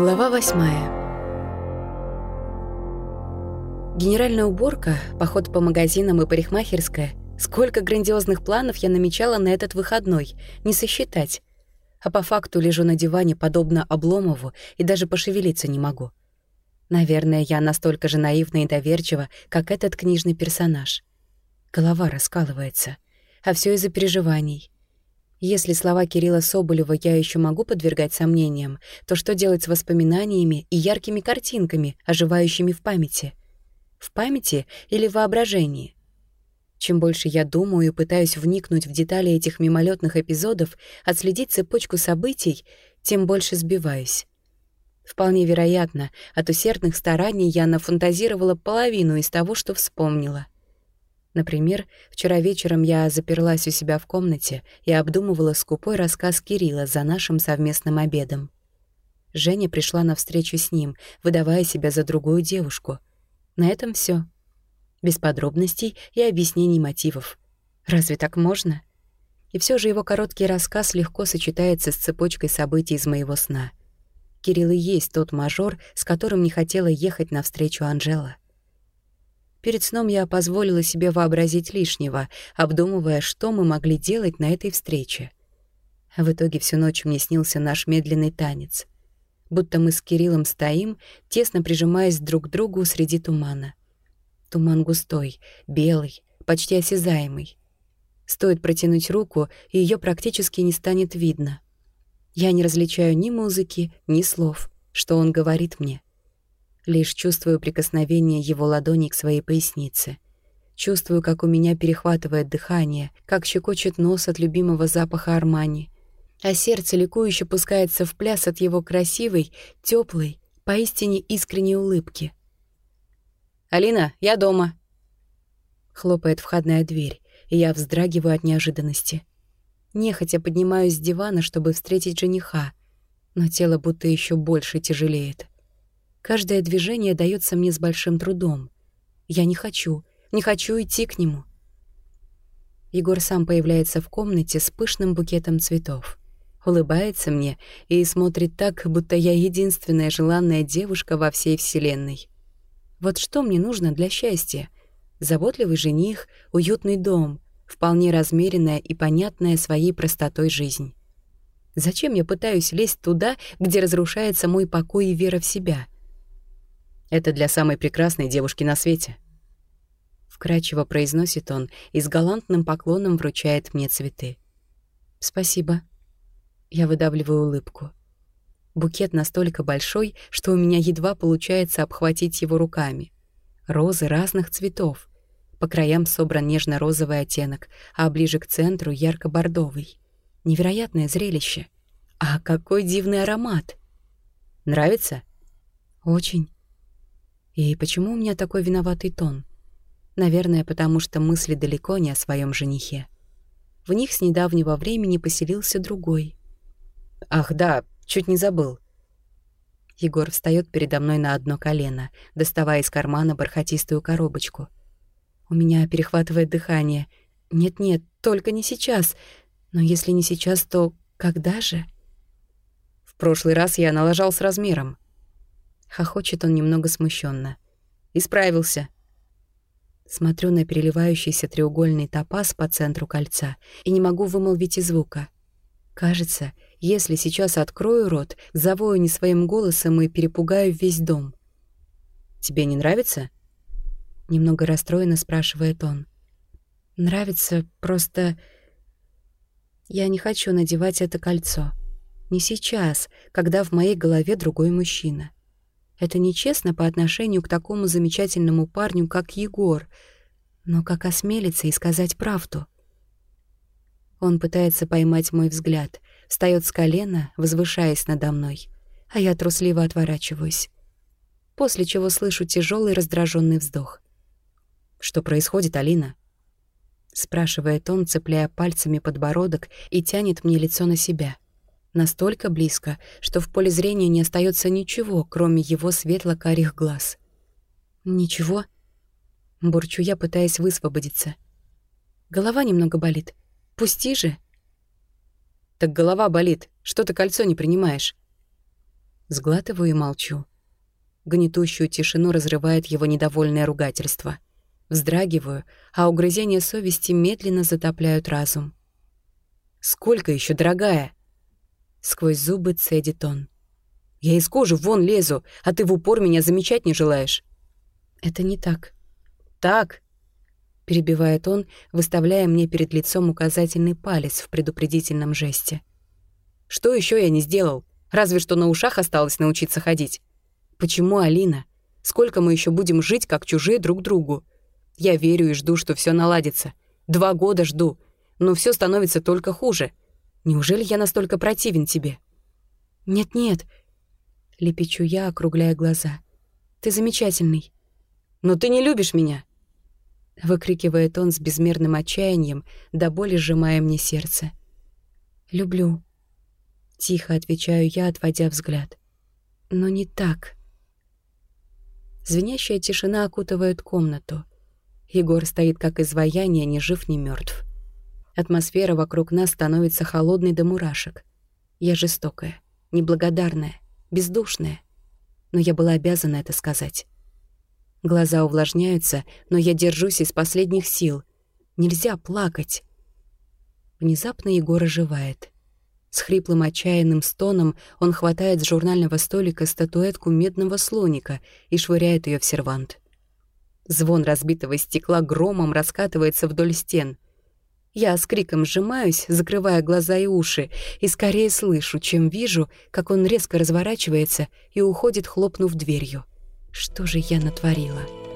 Глава восьмая. Генеральная уборка, поход по магазинам и парикмахерская. Сколько грандиозных планов я намечала на этот выходной, не сосчитать. А по факту лежу на диване, подобно Обломову, и даже пошевелиться не могу. Наверное, я настолько же наивна и доверчива, как этот книжный персонаж. Голова раскалывается. А все из-за переживаний. Если слова Кирилла Соболева я еще могу подвергать сомнениям, то что делать с воспоминаниями и яркими картинками, оживающими в памяти? В памяти или в воображении? Чем больше я думаю и пытаюсь вникнуть в детали этих мимолетных эпизодов, отследить цепочку событий, тем больше сбиваюсь. Вполне вероятно, от усердных стараний я нафантазировала половину из того, что вспомнила. Например, вчера вечером я заперлась у себя в комнате и обдумывала скупой рассказ Кирилла за нашим совместным обедом. Женя пришла на встречу с ним, выдавая себя за другую девушку. На этом все. Без подробностей и объяснений мотивов. Разве так можно? И все же его короткий рассказ легко сочетается с цепочкой событий из моего сна. Кирилл и есть тот мажор, с которым не хотела ехать навстречу Анжела. Перед сном я позволила себе вообразить лишнего, обдумывая, что мы могли делать на этой встрече. В итоге всю ночь мне снился наш медленный танец. Будто мы с Кириллом стоим, тесно прижимаясь друг к другу среди тумана. Туман густой, белый, почти осязаемый. Стоит протянуть руку, и ее практически не станет видно. Я не различаю ни музыки, ни слов, что он говорит мне — Лишь чувствую прикосновение его ладони к своей пояснице. Чувствую, как у меня перехватывает дыхание, как щекочет нос от любимого запаха Армани. А сердце ликующе пускается в пляс от его красивой, теплой, поистине искренней улыбки. «Алина, я дома!» Хлопает входная дверь, и я вздрагиваю от неожиданности. Нехотя поднимаюсь с дивана, чтобы встретить жениха, но тело будто еще больше тяжелеет. Каждое движение дается мне с большим трудом. Я не хочу, не хочу идти к нему. Егор сам появляется в комнате с пышным букетом цветов. Улыбается мне и смотрит так, будто я единственная желанная девушка во всей вселенной. Вот что мне нужно для счастья? Заботливый жених, уютный дом, вполне размеренная и понятная своей простотой жизнь. Зачем я пытаюсь лезть туда, где разрушается мой покой и вера в себя — это для самой прекрасной девушки на свете. Вкрадчиво произносит он и с галантным поклоном вручает мне цветы. Спасибо. Я выдавливаю улыбку. Букет настолько большой, что у меня едва получается обхватить его руками. Розы разных цветов. По краям собран нежно-розовый оттенок, а ближе к центру — ярко-бордовый. Невероятное зрелище. А какой дивный аромат! Нравится? Очень. И почему у меня такой виноватый тон? Наверное, потому что мысли далеко не о своем женихе. В них с недавнего времени поселился другой. «Ах, да, чуть не забыл». Егор встает передо мной на одно колено, доставая из кармана бархатистую коробочку. У меня перехватывает дыхание. «Нет-нет, только не сейчас. Но если не сейчас, то когда же?» В прошлый раз я налажал с размером. Хохочет он немного смущенно. «Исправился». Смотрю на переливающийся треугольный топаз по центру кольца и не могу вымолвить и звука. Кажется, если сейчас открою рот, завою не своим голосом и перепугаю весь дом. «Тебе не нравится?» Немного расстроенно спрашивает он. «Нравится, просто...» Я не хочу надевать это кольцо. Не сейчас, когда в моей голове другой мужчина. Это нечестно по отношению к такому замечательному парню, как Егор. Но как осмелиться и сказать правду? Он пытается поймать мой взгляд, встает с колена, возвышаясь надо мной, а я трусливо отворачиваюсь. После чего слышу тяжелый раздраженный вздох. «Что происходит, Алина?» спрашивает он, цепляя пальцами подбородок и тянет мне лицо на себя. Настолько близко, что в поле зрения не остается ничего, кроме его светло-карих глаз. «Ничего?» — бурчу я, пытаясь высвободиться. «Голова немного болит. Пусти же!» «Так голова болит. Что ты кольцо не принимаешь?» Сглатываю и молчу. Гнетущую тишину разрывает его недовольное ругательство. Вздрагиваю, а угрызения совести медленно затопляют разум. «Сколько еще, дорогая?» Сквозь зубы цедит он. «Я из кожи вон лезу, а ты в упор меня замечать не желаешь». «Это не так». «Так?» Перебивает он, выставляя мне перед лицом указательный палец в предупредительном жесте. «Что еще я не сделал? Разве что на ушах осталось научиться ходить. Почему, Алина? Сколько мы еще будем жить, как чужие друг другу? Я верю и жду, что все наладится. Два года жду, но все становится только хуже. Неужели я настолько противен тебе? Нет-нет, лепечу я, округляя глаза. Ты замечательный. Но ты не любишь меня, выкрикивает он с безмерным отчаянием, до боли сжимая мне сердце. Люблю. Тихо отвечаю я, отводя взгляд. Но не так. Звенящая тишина окутывает комнату. Егор стоит как изваяние, ни жив, ни мертв. Атмосфера вокруг нас становится холодной до мурашек. Я жестокая, неблагодарная, бездушная. Но я была обязана это сказать. Глаза увлажняются, но я держусь из последних сил. Нельзя плакать. Внезапно Егор оживает. С хриплым отчаянным стоном он хватает с журнального столика статуэтку медного слоника и швыряет ее в сервант. Звон разбитого стекла громом раскатывается вдоль стен. Я с криком сжимаюсь, закрывая глаза и уши, и скорее слышу, чем вижу, как он резко разворачивается и уходит, хлопнув дверью. Что же я натворила?»